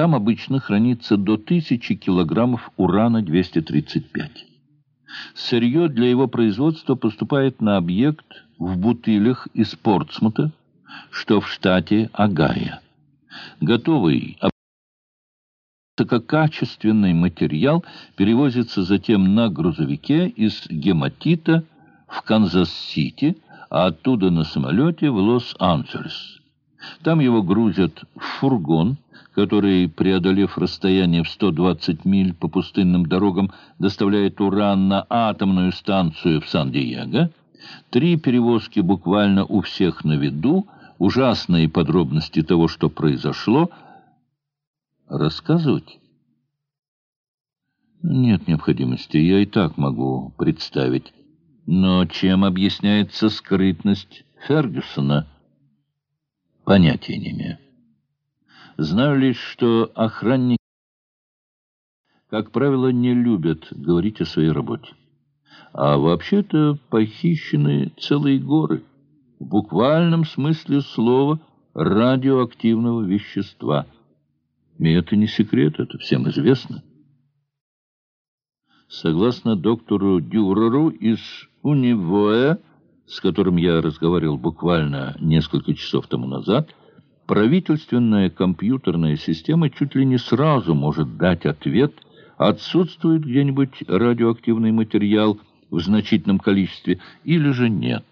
Там обычно хранится до тысячи килограммов урана-235. Сырье для его производства поступает на объект в бутылях из Портсмута, что в штате Огайо. Готовый высококачественный материал перевозится затем на грузовике из Гематита в Канзас-Сити, а оттуда на самолете в Лос-Анджелес. Там его грузят в фургон, который, преодолев расстояние в 120 миль по пустынным дорогам, доставляет уран на атомную станцию в Сан-Диего. Три перевозки буквально у всех на виду, ужасные подробности того, что произошло, рассказывать? Нет необходимости, я и так могу представить. Но чем объясняется скрытность Фергюсона? Понятия не имею. Знаю лишь, что охранники, как правило, не любят говорить о своей работе. А вообще-то похищены целые горы, в буквальном смысле слова, радиоактивного вещества. И это не секрет, это всем известно. Согласно доктору Дюреру из Унивоэ, с которым я разговаривал буквально несколько часов тому назад, правительственная компьютерная система чуть ли не сразу может дать ответ, отсутствует где-нибудь радиоактивный материал в значительном количестве или же нет.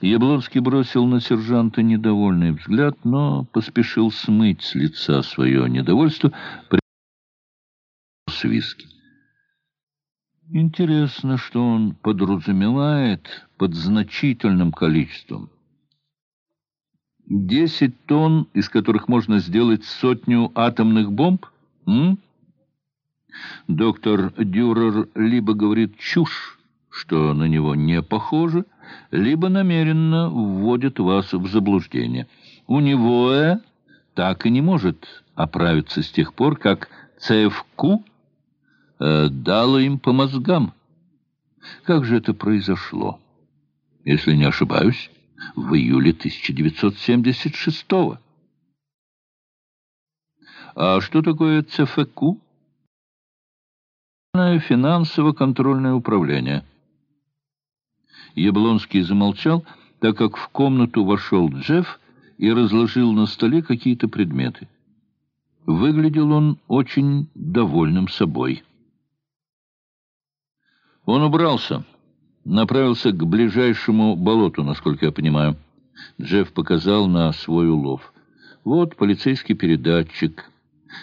Яблонский бросил на сержанта недовольный взгляд, но поспешил смыть с лица свое недовольство с виски. Интересно, что он подразумевает под значительным количеством. Десять тонн, из которых можно сделать сотню атомных бомб? М? Доктор Дюрер либо говорит чушь, что на него не похоже, либо намеренно вводит вас в заблуждение. У него э, так и не может оправиться с тех пор, как ЦФК э, дало им по мозгам. Как же это произошло? Если не ошибаюсь, в июле 1976-го. А что такое ЦФК? Финансово-контрольное управление. Яблонский замолчал, так как в комнату вошел Джефф и разложил на столе какие-то предметы. Выглядел он очень довольным собой. Он убрался, направился к ближайшему болоту, насколько я понимаю. Джефф показал на свой улов. Вот полицейский передатчик.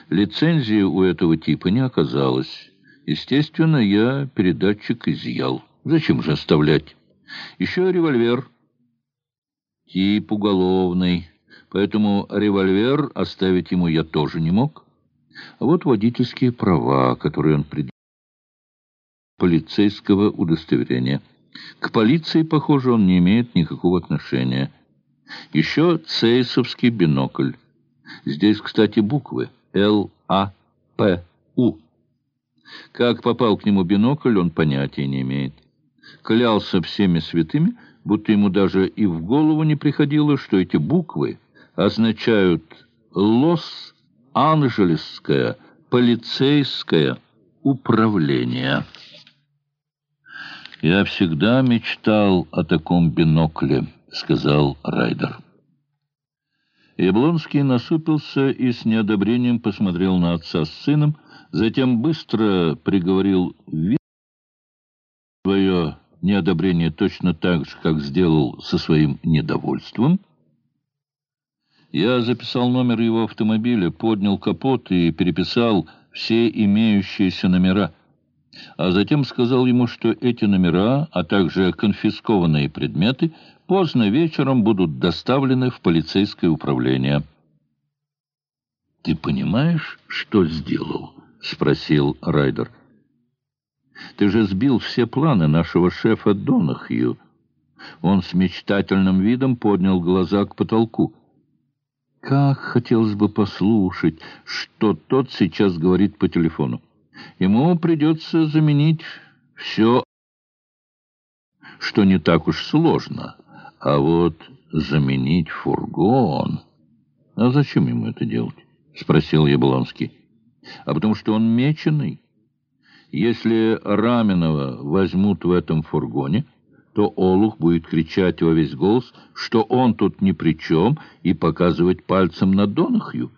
Лицензии у этого типа не оказалось. Естественно, я передатчик изъял. Зачем же оставлять? Еще револьвер. Тип уголовный. Поэтому револьвер оставить ему я тоже не мог. А вот водительские права, которые он предъявил полицейского удостоверения. К полиции, похоже, он не имеет никакого отношения. Еще цейсовский бинокль. Здесь, кстати, буквы Л-А-П-У. Как попал к нему бинокль, он понятия не имеет. Клялся всеми святыми, будто ему даже и в голову не приходило, что эти буквы означают «Лос-Анджелесское полицейское управление». «Я всегда мечтал о таком бинокле», — сказал Райдер. Яблонский насупился и с неодобрением посмотрел на отца с сыном, затем быстро приговорил свое неодобрение точно так же, как сделал со своим недовольством. Я записал номер его автомобиля, поднял капот и переписал все имеющиеся номера — а затем сказал ему, что эти номера, а также конфискованные предметы, поздно вечером будут доставлены в полицейское управление. «Ты понимаешь, что сделал?» — спросил Райдер. «Ты же сбил все планы нашего шефа Донахью». Он с мечтательным видом поднял глаза к потолку. «Как хотелось бы послушать, что тот сейчас говорит по телефону». Ему придется заменить все, что не так уж сложно. А вот заменить фургон... А зачем ему это делать? — спросил Яблонский. «А потому что он меченый. Если Раменова возьмут в этом фургоне, то Олух будет кричать во весь голос, что он тут ни при чем, и показывать пальцем на Донахью».